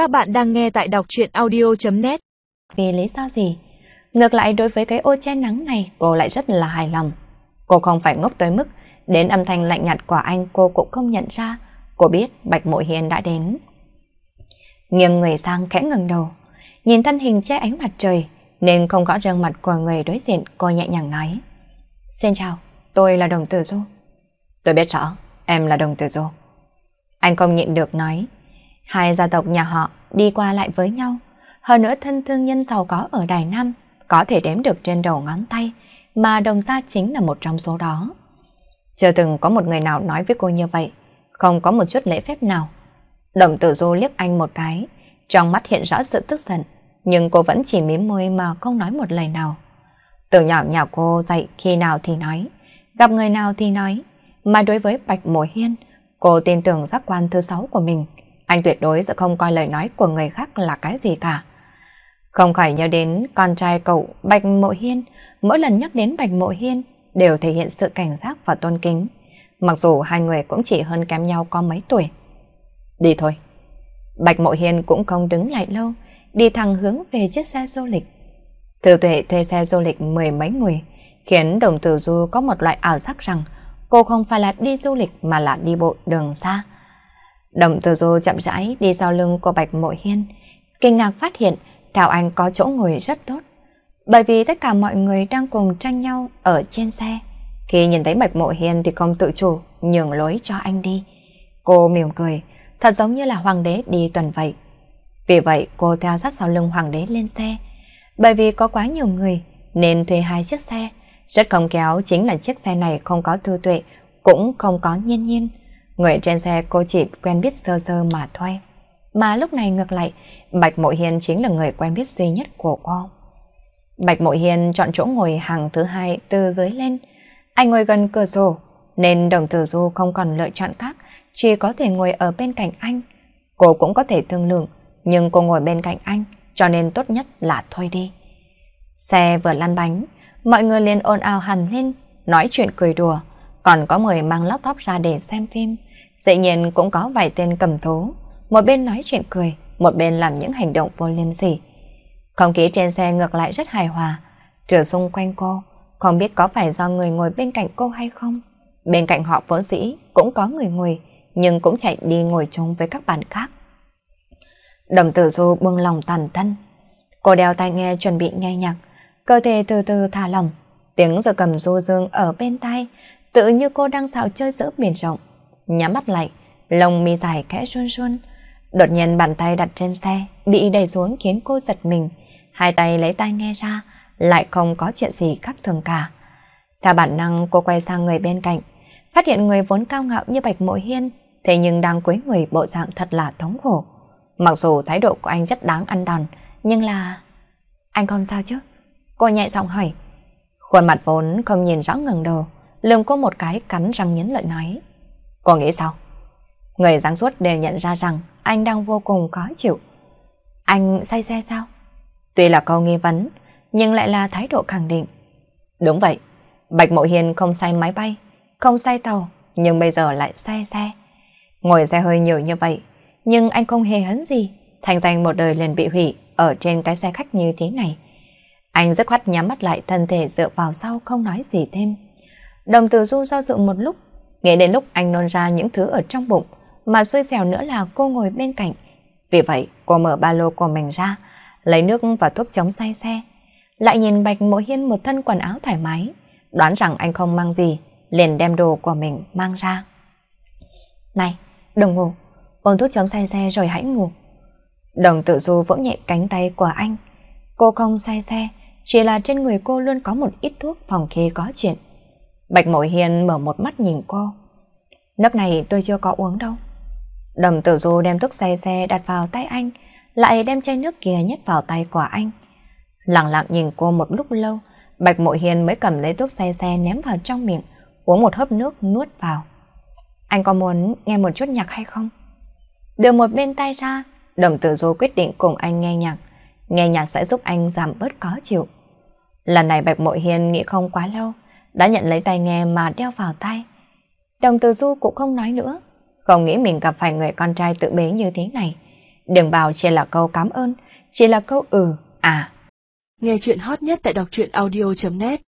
Các bạn đang nghe tại đọc truyện audio.net Vì lý do gì? Ngược lại đối với cái ô che nắng này cô lại rất là hài lòng. Cô không phải ngốc tới mức đến âm thanh lạnh nhạt của anh cô cũng không nhận ra. Cô biết Bạch Mộ Hiền đã đến. Nghiêng người sang khẽ ngừng đầu. Nhìn thân hình che ánh mặt trời nên không rõ gương mặt của người đối diện cô nhẹ nhàng nói. Xin chào, tôi là Đồng Tử Du. Tôi biết rõ, em là Đồng Tử Du. Anh không nhịn được nói. Hai gia tộc nhà họ đi qua lại với nhau. Hơn nữa thân thương nhân giàu có ở Đài Nam có thể đếm được trên đầu ngón tay mà đồng gia chính là một trong số đó. Chưa từng có một người nào nói với cô như vậy, không có một chút lễ phép nào. Đồng tử du liếc anh một cái, trong mắt hiện rõ sự tức giận, nhưng cô vẫn chỉ mím môi mà không nói một lời nào. Từ nhỏ nhà cô dạy khi nào thì nói, gặp người nào thì nói, mà đối với Bạch mồi Hiên, cô tin tưởng giác quan thứ sáu của mình, anh tuyệt đối sẽ không coi lời nói của người khác là cái gì cả. Không khỏi nhớ đến con trai cậu Bạch Mộ Hiên, mỗi lần nhắc đến Bạch Mộ Hiên đều thể hiện sự cảnh giác và tôn kính. Mặc dù hai người cũng chỉ hơn kém nhau có mấy tuổi. Đi thôi. Bạch Mộ Hiên cũng không đứng lại lâu, đi thẳng hướng về chiếc xe du lịch. Thư tuệ thuê xe du lịch mười mấy người, khiến đồng tử du có một loại ảo giác rằng cô không phải là đi du lịch mà là đi bộ đường xa. Đồng tử du chậm rãi đi sau lưng của Bạch Mộ Hiên, kinh ngạc phát hiện theo anh có chỗ ngồi rất tốt. Bởi vì tất cả mọi người đang cùng tranh nhau ở trên xe. Khi nhìn thấy Bạch Mộ Hiên thì không tự chủ nhường lối cho anh đi. Cô mỉm cười, thật giống như là hoàng đế đi tuần vậy. Vì vậy cô theo sát sau lưng hoàng đế lên xe. Bởi vì có quá nhiều người nên thuê hai chiếc xe. Rất không kéo chính là chiếc xe này không có thư tuệ, cũng không có nhiên nhiên. Người trên xe cô chỉ quen biết sơ sơ mà thôi. Mà lúc này ngược lại, Bạch Mộ Hiền chính là người quen biết duy nhất của cô. Bạch Mộ Hiền chọn chỗ ngồi hàng thứ hai từ dưới lên. Anh ngồi gần cửa sổ, nên đồng tử du không còn lựa chọn khác, chỉ có thể ngồi ở bên cạnh anh. Cô cũng có thể thương lượng, nhưng cô ngồi bên cạnh anh, cho nên tốt nhất là thôi đi. Xe vừa lăn bánh, mọi người liền ồn ào hẳn lên, nói chuyện cười đùa, còn có người mang laptop ra để xem phim. Dĩ nhiên cũng có vài tên cầm thú, một bên nói chuyện cười, một bên làm những hành động vô liêm sỉ. Không khí trên xe ngược lại rất hài hòa, trừ xung quanh cô, không biết có phải do người ngồi bên cạnh cô hay không. Bên cạnh họ vốn sĩ cũng có người ngồi, nhưng cũng chạy đi ngồi chung với các bạn khác. Đồng tử du buông lòng tàn thân. Cô đeo tai nghe chuẩn bị nghe nhạc, cơ thể từ từ thả lỏng, tiếng giờ cầm du dương ở bên tai, tự như cô đang xạo chơi giữa biển rộng. Nhắm mắt lại, lông mi dài khẽ run run. Đột nhiên bàn tay đặt trên xe, bị đẩy xuống khiến cô giật mình. Hai tay lấy tai nghe ra, lại không có chuyện gì khác thường cả. Theo bản năng cô quay sang người bên cạnh, phát hiện người vốn cao ngạo như Bạch Mộ Hiên, thế nhưng đang quấy người bộ dạng thật là thống khổ. Mặc dù thái độ của anh rất đáng ăn đòn, nhưng là... Anh không sao chứ? Cô nhẹ giọng hỏi. Khuôn mặt vốn không nhìn rõ ngừng đầu, lườm cô một cái cắn răng nhấn lợi nói. Cô nghĩ sao? Người giáng suốt đều nhận ra rằng anh đang vô cùng khó chịu. Anh say xe sao? Tuy là câu nghi vấn, nhưng lại là thái độ khẳng định. Đúng vậy, Bạch Mộ Hiền không say máy bay, không say tàu, nhưng bây giờ lại say xe. Ngồi xe hơi nhiều như vậy, nhưng anh không hề hấn gì, thành danh một đời liền bị hủy ở trên cái xe khách như thế này. Anh rất khoát nhắm mắt lại thân thể dựa vào sau không nói gì thêm. Đồng tử du do dự một lúc, nghĩ đến lúc anh nôn ra những thứ ở trong bụng, mà xui xẻo nữa là cô ngồi bên cạnh. Vì vậy, cô mở ba lô của mình ra, lấy nước và thuốc chống say xe. Lại nhìn Bạch Mộ Hiên một thân quần áo thoải mái, đoán rằng anh không mang gì, liền đem đồ của mình mang ra. Này, đừng ngủ, uống thuốc chống say xe rồi hãy ngủ. Đồng tự du vỗ nhẹ cánh tay của anh. Cô không say xe, chỉ là trên người cô luôn có một ít thuốc phòng khi có chuyện. Bạch Mội Hiền mở một mắt nhìn cô. Nước này tôi chưa có uống đâu. Đồng tử du đem thức say xe đặt vào tay anh, lại đem chai nước kia nhét vào tay của anh. Lặng lặng nhìn cô một lúc lâu, Bạch Mội Hiền mới cầm lấy thuốc say xe ném vào trong miệng, uống một hớp nước nuốt vào. Anh có muốn nghe một chút nhạc hay không? Đưa một bên tay ra, đồng tử du quyết định cùng anh nghe nhạc. Nghe nhạc sẽ giúp anh giảm bớt khó chịu. Lần này Bạch Mội Hiền nghĩ không quá lâu, đã nhận lấy tay nghe mà đeo vào tay. Đồng Từ du cũng không nói nữa, không nghĩ mình gặp phải người con trai tự bế như thế này. Đừng bảo chỉ là câu cảm ơn, chỉ là câu ừ, à. Nghe chuyện hot nhất tại đọc truyện audio.net